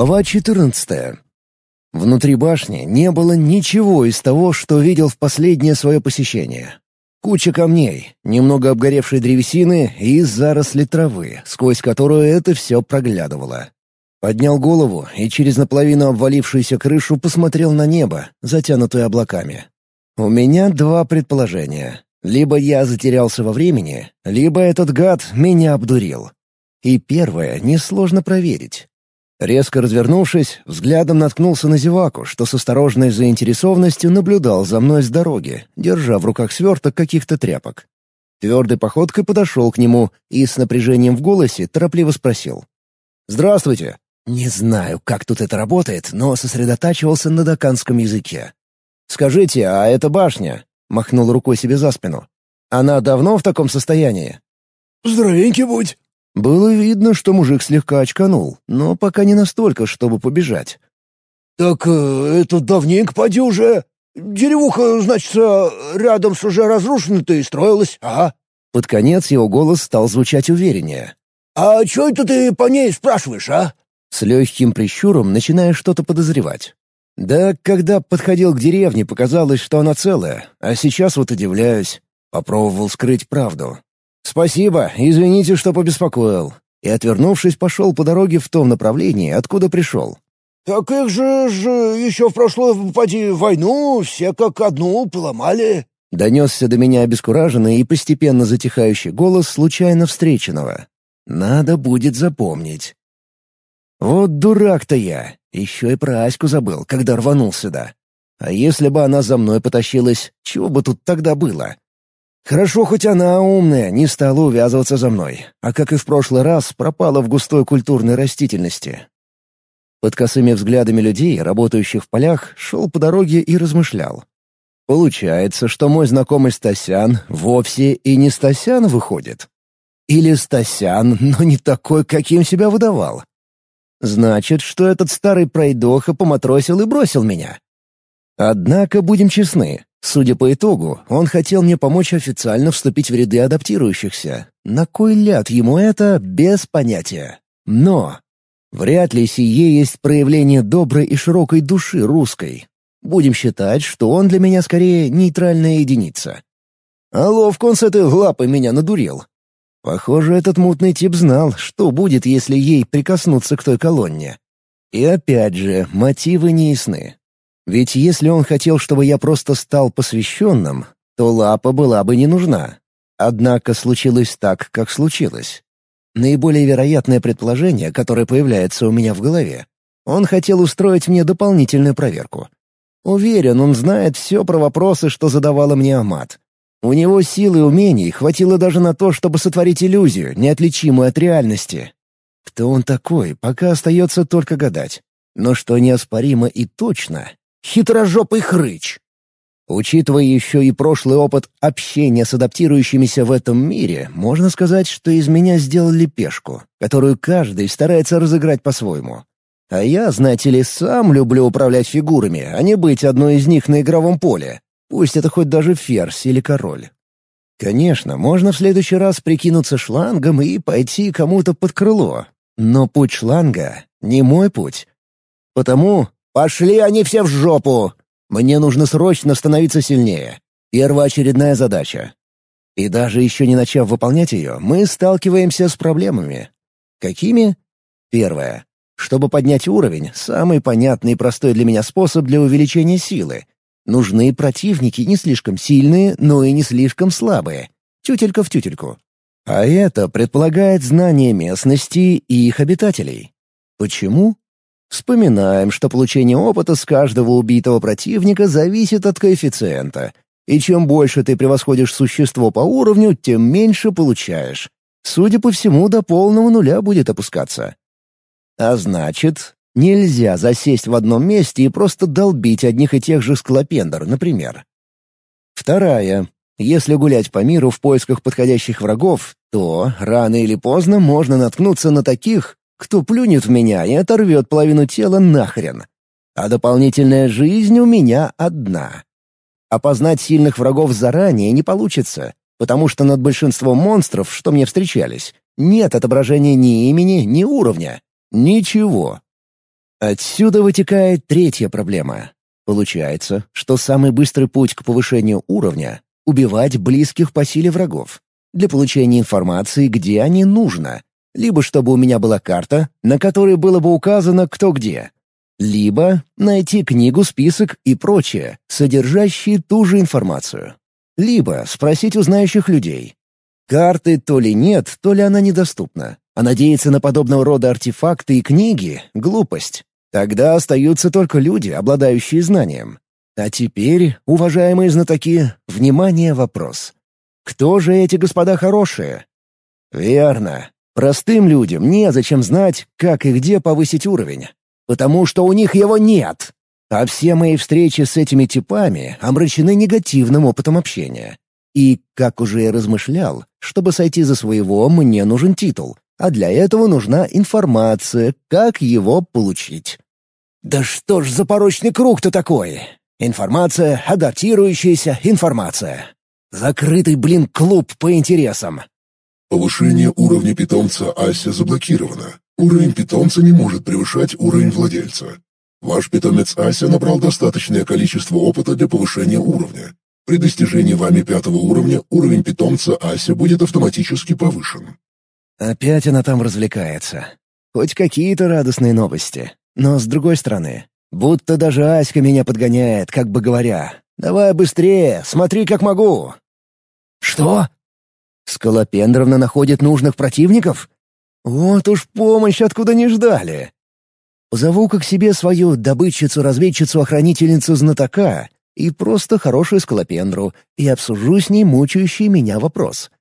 Глава 14. Внутри башни не было ничего из того, что видел в последнее свое посещение. Куча камней, немного обгоревшей древесины и заросли травы, сквозь которую это все проглядывало. Поднял голову и через наполовину обвалившуюся крышу посмотрел на небо, затянутое облаками. У меня два предположения. Либо я затерялся во времени, либо этот гад меня обдурил. И первое несложно проверить. Резко развернувшись, взглядом наткнулся на зеваку, что с осторожной заинтересованностью наблюдал за мной с дороги, держа в руках сверток каких-то тряпок. Твердой походкой подошел к нему и с напряжением в голосе торопливо спросил. «Здравствуйте!» Не знаю, как тут это работает, но сосредотачивался на доканском языке. «Скажите, а эта башня?» — махнул рукой себе за спину. «Она давно в таком состоянии?» «Здоровенький будь!» Было видно, что мужик слегка очканул, но пока не настолько, чтобы побежать. «Так э, это давненько поди уже. Деревуха, значит, рядом с уже разрушенной-то и строилась, ага». Под конец его голос стал звучать увереннее. «А чё это ты по ней спрашиваешь, а?» С легким прищуром начиная что-то подозревать. «Да, когда подходил к деревне, показалось, что она целая, а сейчас вот удивляюсь. Попробовал скрыть правду. «Спасибо, извините, что побеспокоил». И, отвернувшись, пошел по дороге в том направлении, откуда пришел. «Так их же, же еще в прошлую, поди, войну все как одну поломали». Донесся до меня обескураженный и постепенно затихающий голос случайно встреченного. «Надо будет запомнить». Вот дурак-то я. Еще и про Аську забыл, когда рванул сюда. А если бы она за мной потащилась, чего бы тут тогда было? Хорошо, хоть она умная, не стала увязываться за мной, а как и в прошлый раз, пропала в густой культурной растительности. Под косыми взглядами людей, работающих в полях, шел по дороге и размышлял. Получается, что мой знакомый Стасян вовсе и не Стасян выходит. Или Стасян, но не такой, каким себя выдавал. Значит, что этот старый пройдоха поматросил и бросил меня. Однако, будем честны, Судя по итогу, он хотел мне помочь официально вступить в ряды адаптирующихся. На кой ляд ему это, без понятия. Но вряд ли сие есть проявление доброй и широкой души русской. Будем считать, что он для меня скорее нейтральная единица. А ловко он с этой лапой меня надурил. Похоже, этот мутный тип знал, что будет, если ей прикоснуться к той колонне. И опять же, мотивы не ясны. Ведь если он хотел, чтобы я просто стал посвященным, то лапа была бы не нужна. Однако случилось так, как случилось. Наиболее вероятное предположение, которое появляется у меня в голове. Он хотел устроить мне дополнительную проверку. Уверен, он знает все про вопросы, что задавала мне Амат. У него силы и умений хватило даже на то, чтобы сотворить иллюзию, неотличимую от реальности. Кто он такой, пока остается только гадать. Но что неоспоримо и точно, Хитрожопый хрыч. Учитывая еще и прошлый опыт общения с адаптирующимися в этом мире, можно сказать, что из меня сделали пешку, которую каждый старается разыграть по-своему. А я, знаете ли, сам люблю управлять фигурами, а не быть одной из них на игровом поле. Пусть это хоть даже ферзь или король. Конечно, можно в следующий раз прикинуться шлангом и пойти кому-то под крыло. Но путь шланга — не мой путь. Потому Пошли они все в жопу! Мне нужно срочно становиться сильнее. Первоочередная задача. И даже еще не начав выполнять ее, мы сталкиваемся с проблемами. Какими? Первое. Чтобы поднять уровень, самый понятный и простой для меня способ для увеличения силы. Нужны противники не слишком сильные, но и не слишком слабые. Тютелька в тютельку. А это предполагает знание местности и их обитателей. Почему? Вспоминаем, что получение опыта с каждого убитого противника зависит от коэффициента. И чем больше ты превосходишь существо по уровню, тем меньше получаешь. Судя по всему, до полного нуля будет опускаться. А значит, нельзя засесть в одном месте и просто долбить одних и тех же склопендр, например. Вторая. Если гулять по миру в поисках подходящих врагов, то рано или поздно можно наткнуться на таких, кто плюнет в меня и оторвет половину тела нахрен. А дополнительная жизнь у меня одна. Опознать сильных врагов заранее не получится, потому что над большинством монстров, что мне встречались, нет отображения ни имени, ни уровня. Ничего. Отсюда вытекает третья проблема. Получается, что самый быстрый путь к повышению уровня — убивать близких по силе врагов. Для получения информации, где они нужно. Либо чтобы у меня была карта, на которой было бы указано, кто где. Либо найти книгу, список и прочее, содержащие ту же информацию. Либо спросить у знающих людей. Карты то ли нет, то ли она недоступна. А надеяться на подобного рода артефакты и книги — глупость. Тогда остаются только люди, обладающие знанием. А теперь, уважаемые знатоки, внимание, вопрос. Кто же эти господа хорошие? Верно. Простым людям незачем знать, как и где повысить уровень. Потому что у них его нет. А все мои встречи с этими типами омрачены негативным опытом общения. И, как уже я размышлял, чтобы сойти за своего, мне нужен титул, а для этого нужна информация, как его получить. Да что ж за порочный круг-то такой? Информация, адаптирующаяся информация. Закрытый, блин, клуб по интересам. Повышение уровня питомца Ася заблокировано. Уровень питомца не может превышать уровень владельца. Ваш питомец Ася набрал достаточное количество опыта для повышения уровня. При достижении вами пятого уровня уровень питомца Ася будет автоматически повышен. Опять она там развлекается. Хоть какие-то радостные новости. Но с другой стороны, будто даже Аська меня подгоняет, как бы говоря. «Давай быстрее, смотри, как могу!» «Что?» Скалопендровна находит нужных противников? Вот уж помощь откуда не ждали. Позову-ка к себе свою добытчицу-разведчицу-охранительницу знатока и просто хорошую скалопендру и обсужу с ней мучающий меня вопрос.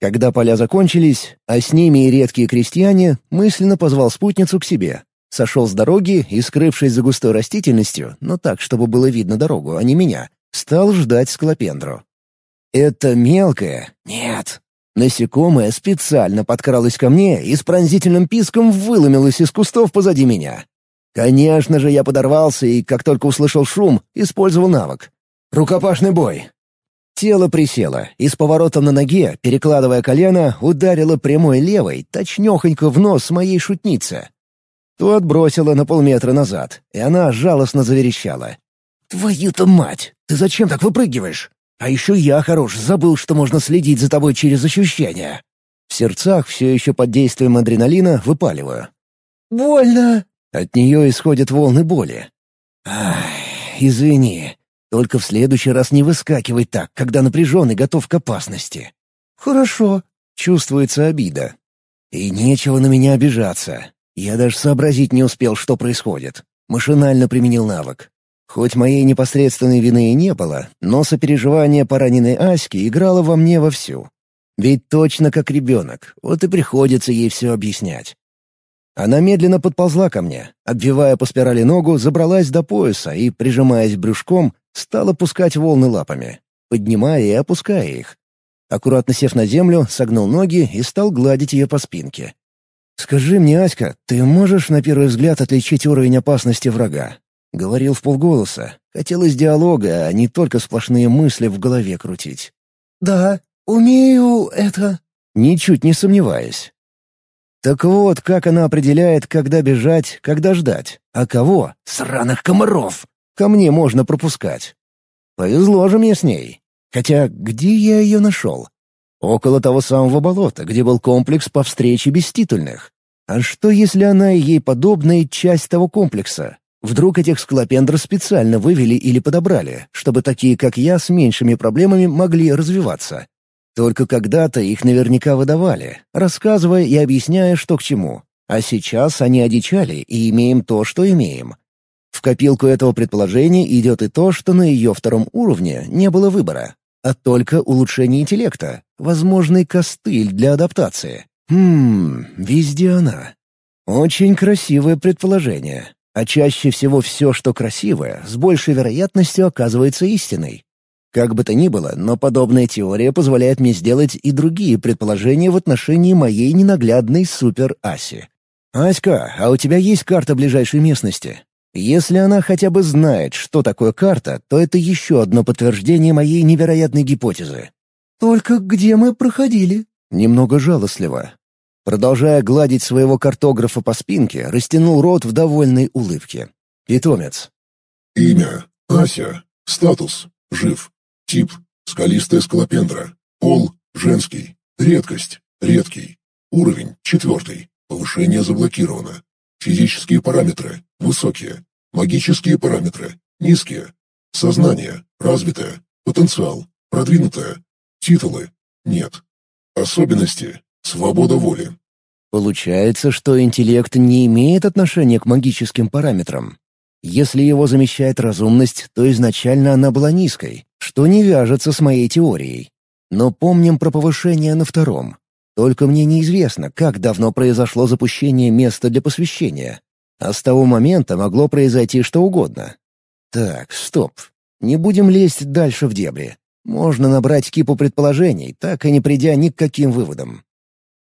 Когда поля закончились, а с ними и редкие крестьяне, мысленно позвал спутницу к себе. Сошел с дороги и, скрывшись за густой растительностью, но так, чтобы было видно дорогу, а не меня, стал ждать скалопендру. Это мелкое? Нет. Насекомое специально подкралось ко мне и с пронзительным писком выломилось из кустов позади меня. Конечно же, я подорвался и, как только услышал шум, использовал навык. Рукопашный бой. Тело присело, и с поворотом на ноге, перекладывая колено, ударило прямой левой, точнёхонько в нос моей шутнице. То отбросило на полметра назад, и она жалостно заверещала. «Твою-то мать! Ты зачем так выпрыгиваешь? А еще я хорош, забыл, что можно следить за тобой через ощущения». В сердцах, все еще под действием адреналина, выпаливаю. «Больно!» От нее исходят волны боли. «Ах, извини, только в следующий раз не выскакивай так, когда напряжен и готов к опасности. Хорошо. Чувствуется обида. И нечего на меня обижаться. Я даже сообразить не успел, что происходит. Машинально применил навык. Хоть моей непосредственной вины и не было, но сопереживание по раненой Аське играло во мне вовсю. Ведь точно как ребенок, вот и приходится ей все объяснять. Она медленно подползла ко мне, обвивая по спирали ногу, забралась до пояса и, прижимаясь брюшком, стала пускать волны лапами, поднимая и опуская их. Аккуратно сев на землю, согнул ноги и стал гладить ее по спинке. «Скажи мне, Аська, ты можешь на первый взгляд отличить уровень опасности врага?» Говорил в полголоса. Хотелось диалога, а не только сплошные мысли в голове крутить. «Да, умею это...» Ничуть не сомневаясь. Так вот, как она определяет, когда бежать, когда ждать, а кого, сраных комаров, ко мне можно пропускать. Повезло же мне с ней. Хотя где я ее нашел? Около того самого болота, где был комплекс по встрече беститульных. А что, если она и ей подобная часть того комплекса? Вдруг этих склопендр специально вывели или подобрали, чтобы такие, как я, с меньшими проблемами могли развиваться? Только когда-то их наверняка выдавали, рассказывая и объясняя, что к чему. А сейчас они одичали и имеем то, что имеем. В копилку этого предположения идет и то, что на ее втором уровне не было выбора, а только улучшение интеллекта, возможный костыль для адаптации. Хм, везде она. Очень красивое предположение. А чаще всего все, что красивое, с большей вероятностью оказывается истиной. Как бы то ни было, но подобная теория позволяет мне сделать и другие предположения в отношении моей ненаглядной супер-Аси. «Аська, а у тебя есть карта ближайшей местности?» Если она хотя бы знает, что такое карта, то это еще одно подтверждение моей невероятной гипотезы. «Только где мы проходили?» Немного жалостливо. Продолжая гладить своего картографа по спинке, растянул рот в довольной улыбке. Питомец. Имя. Ася. Статус. Жив. Тип. Скалистая скалопендра. Пол. Женский. Редкость. Редкий. Уровень. Четвертый. Повышение заблокировано. Физические параметры. Высокие. Магические параметры. Низкие. Сознание. Развитое. Потенциал. Продвинутое. Титулы. Нет. Особенности. Свобода воли. Получается, что интеллект не имеет отношения к магическим параметрам. Если его замещает разумность, то изначально она была низкой, что не вяжется с моей теорией. Но помним про повышение на втором. Только мне неизвестно, как давно произошло запущение места для посвящения. А с того момента могло произойти что угодно. Так, стоп. Не будем лезть дальше в дебри. Можно набрать кипу предположений, так и не придя ни к каким выводам.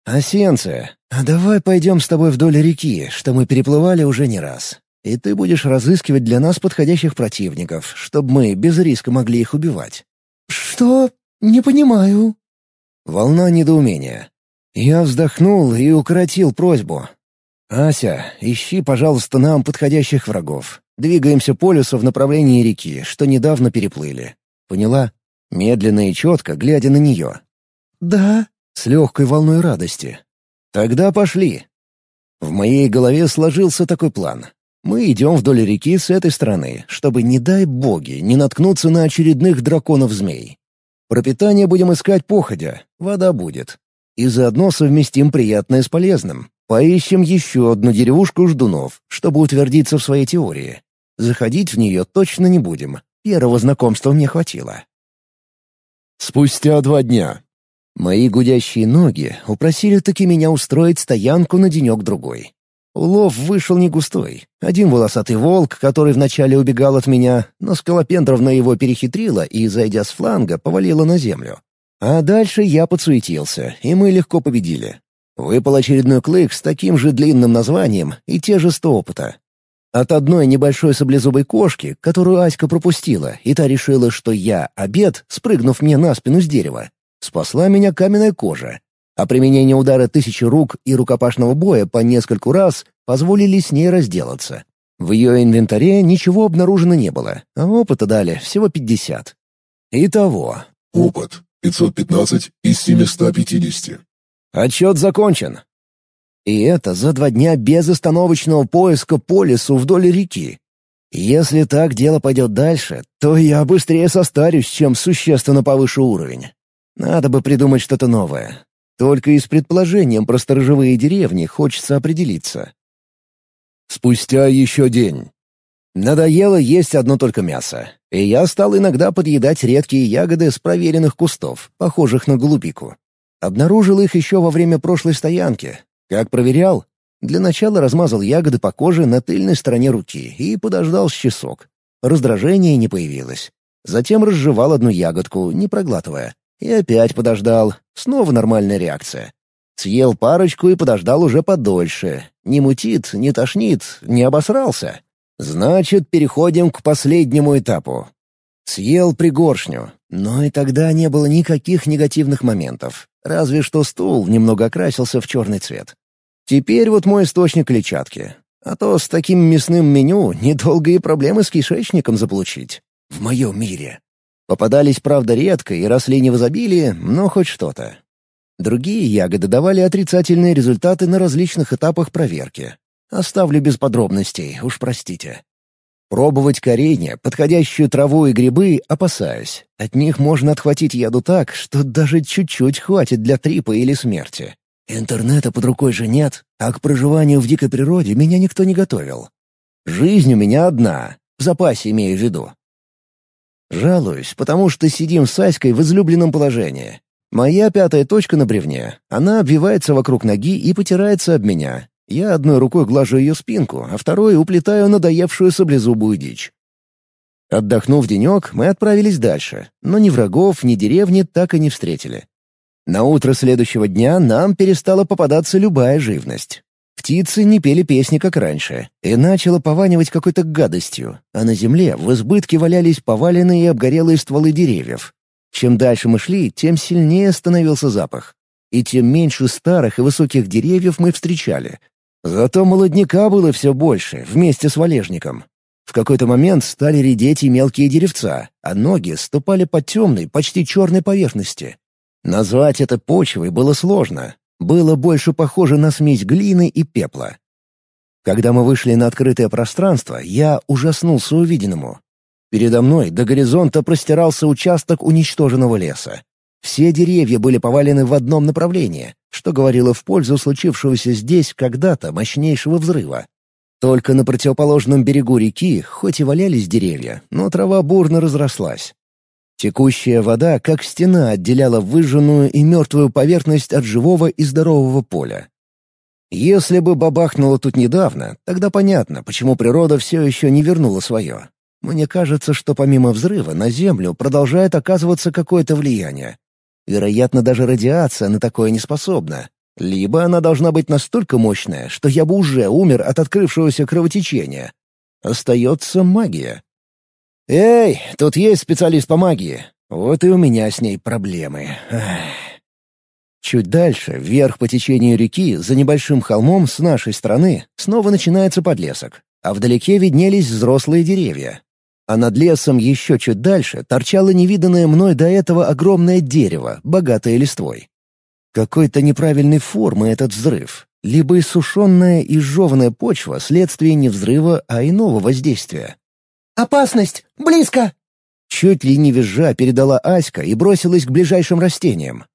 «Осенция, а давай пойдем с тобой вдоль реки, что мы переплывали уже не раз. И ты будешь разыскивать для нас подходящих противников, чтобы мы без риска могли их убивать». «Что? Не понимаю». Волна недоумения. Я вздохнул и укоротил просьбу. «Ася, ищи, пожалуйста, нам подходящих врагов. Двигаемся по лесу в направлении реки, что недавно переплыли. Поняла?» Медленно и четко, глядя на нее. «Да», с легкой волной радости. «Тогда пошли». В моей голове сложился такой план. Мы идем вдоль реки с этой стороны, чтобы, не дай боги, не наткнуться на очередных драконов-змей. Пропитание будем искать походя, вода будет. И заодно совместим приятное с полезным. Поищем еще одну деревушку ждунов, чтобы утвердиться в своей теории. Заходить в нее точно не будем. Первого знакомства мне хватило. Спустя два дня. Мои гудящие ноги упросили таки меня устроить стоянку на денек-другой. Улов вышел не густой. Один волосатый волк, который вначале убегал от меня, но Скалопендровна его перехитрила и, зайдя с фланга, повалила на землю. А дальше я подсуетился, и мы легко победили. Выпал очередной клык с таким же длинным названием и те же сто опыта. От одной небольшой саблезубой кошки, которую Аська пропустила, и та решила, что я — обед, спрыгнув мне на спину с дерева, Спасла меня каменная кожа, а применение удара тысячи рук и рукопашного боя по нескольку раз позволили с ней разделаться. В ее инвентаре ничего обнаружено не было, а опыта дали всего 50. Итого. Опыт 515 из 750. Отчет закончен. И это за два дня безостановочного поиска по лесу вдоль реки. Если так дело пойдет дальше, то я быстрее состарюсь, чем существенно повышу уровень. Надо бы придумать что-то новое. Только и с предположением про сторожевые деревни хочется определиться. Спустя еще день. Надоело есть одно только мясо, и я стал иногда подъедать редкие ягоды с проверенных кустов, похожих на голубику. Обнаружил их еще во время прошлой стоянки. Как проверял? Для начала размазал ягоды по коже на тыльной стороне руки и подождал с часок. Раздражения не появилось. Затем разжевал одну ягодку, не проглатывая. И опять подождал. Снова нормальная реакция. Съел парочку и подождал уже подольше. Не мутит, не тошнит, не обосрался. Значит, переходим к последнему этапу. Съел пригоршню, но и тогда не было никаких негативных моментов. Разве что стул немного окрасился в черный цвет. Теперь вот мой источник клетчатки. А то с таким мясным меню недолго и проблемы с кишечником заполучить. В моем мире. Попадались, правда, редко и росли не в изобилии, но хоть что-то. Другие ягоды давали отрицательные результаты на различных этапах проверки. Оставлю без подробностей, уж простите. Пробовать коренья, подходящую траву и грибы опасаюсь. От них можно отхватить яду так, что даже чуть-чуть хватит для трипа или смерти. Интернета под рукой же нет, а к проживанию в дикой природе меня никто не готовил. Жизнь у меня одна, в запасе имею в виду. Жалуюсь, потому что сидим с Аськой в излюбленном положении. Моя пятая точка на бревне. Она обвивается вокруг ноги и потирается об меня. Я одной рукой глажу ее спинку, а второй уплетаю надоевшую саблезубую дичь. Отдохнув денек, мы отправились дальше, но ни врагов, ни деревни так и не встретили. На утро следующего дня нам перестала попадаться любая живность. Птицы не пели песни, как раньше, и начало пованивать какой-то гадостью, а на земле в избытке валялись поваленные и обгорелые стволы деревьев. Чем дальше мы шли, тем сильнее становился запах. и тем меньше старых и высоких деревьев мы встречали. Зато молодняка было все больше, вместе с валежником. В какой-то момент стали редеть и мелкие деревца, а ноги ступали по темной, почти черной поверхности. Назвать это почвой было сложно. Было больше похоже на смесь глины и пепла. Когда мы вышли на открытое пространство, я ужаснулся увиденному. Передо мной до горизонта простирался участок уничтоженного леса. Все деревья были повалены в одном направлении, что говорило в пользу случившегося здесь когда-то мощнейшего взрыва. Только на противоположном берегу реки, хоть и валялись деревья, но трава бурно разрослась. Текущая вода, как стена, отделяла выжженную и мертвую поверхность от живого и здорового поля. Если бы бабахнуло тут недавно, тогда понятно, почему природа все еще не вернула свое. Мне кажется, что помимо взрыва на Землю продолжает оказываться какое-то влияние. Вероятно, даже радиация на такое не способна. Либо она должна быть настолько мощная, что я бы уже умер от открывшегося кровотечения. Остается магия. «Эй, тут есть специалист по магии. Вот и у меня с ней проблемы. Чуть дальше, вверх по течению реки, за небольшим холмом с нашей стороны, снова начинается подлесок, а вдалеке виднелись взрослые деревья. А над лесом еще чуть дальше торчало невиданное мной до этого огромное дерево, богатое листвой. Какой-то неправильной формы этот взрыв, либо иссушенная и сжеванная почва следствие не взрыва, а иного воздействия. «Опасность! Близко!» Чуть ли не визжа передала Аська и бросилась к ближайшим растениям.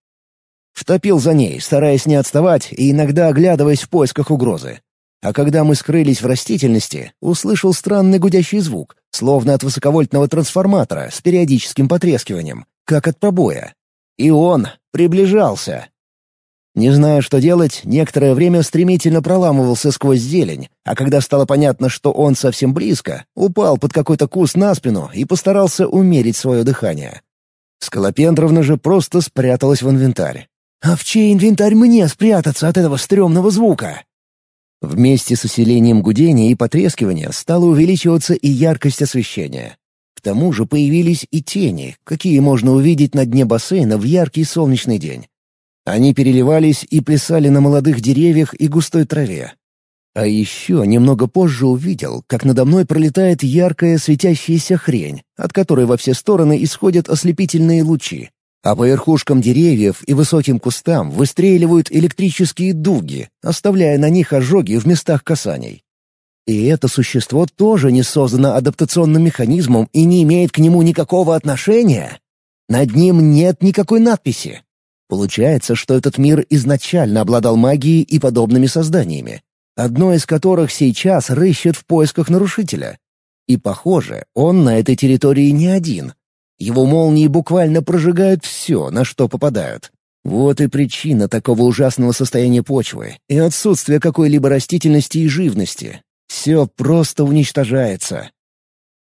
Втопил за ней, стараясь не отставать и иногда оглядываясь в поисках угрозы. А когда мы скрылись в растительности, услышал странный гудящий звук, словно от высоковольтного трансформатора с периодическим потрескиванием, как от пробоя. И он приближался. Не зная, что делать, некоторое время стремительно проламывался сквозь зелень, а когда стало понятно, что он совсем близко, упал под какой-то куст на спину и постарался умерить свое дыхание. Скалопендровна же просто спряталась в инвентарь. А в чей инвентарь мне спрятаться от этого стрёмного звука? Вместе с усилением гудения и потрескивания стала увеличиваться и яркость освещения. К тому же появились и тени, какие можно увидеть на дне бассейна в яркий солнечный день. Они переливались и плясали на молодых деревьях и густой траве. А еще немного позже увидел, как надо мной пролетает яркая светящаяся хрень, от которой во все стороны исходят ослепительные лучи а по верхушкам деревьев и высоким кустам выстреливают электрические дуги, оставляя на них ожоги в местах касаний. И это существо тоже не создано адаптационным механизмом и не имеет к нему никакого отношения. Над ним нет никакой надписи. Получается, что этот мир изначально обладал магией и подобными созданиями, одно из которых сейчас рыщет в поисках нарушителя. И, похоже, он на этой территории не один — его молнии буквально прожигают все, на что попадают. Вот и причина такого ужасного состояния почвы и отсутствия какой-либо растительности и живности. Все просто уничтожается.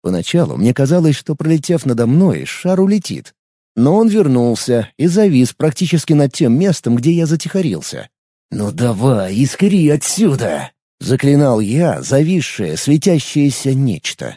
Поначалу мне казалось, что, пролетев надо мной, шар улетит. Но он вернулся и завис практически над тем местом, где я затихарился. «Ну давай, искри отсюда!» — заклинал я зависшее, светящееся нечто.